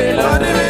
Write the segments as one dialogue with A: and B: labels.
A: Babylon. Babylon.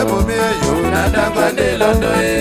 A: nabomi yo nadangwa nde londo ye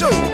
A: show.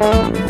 A: thank you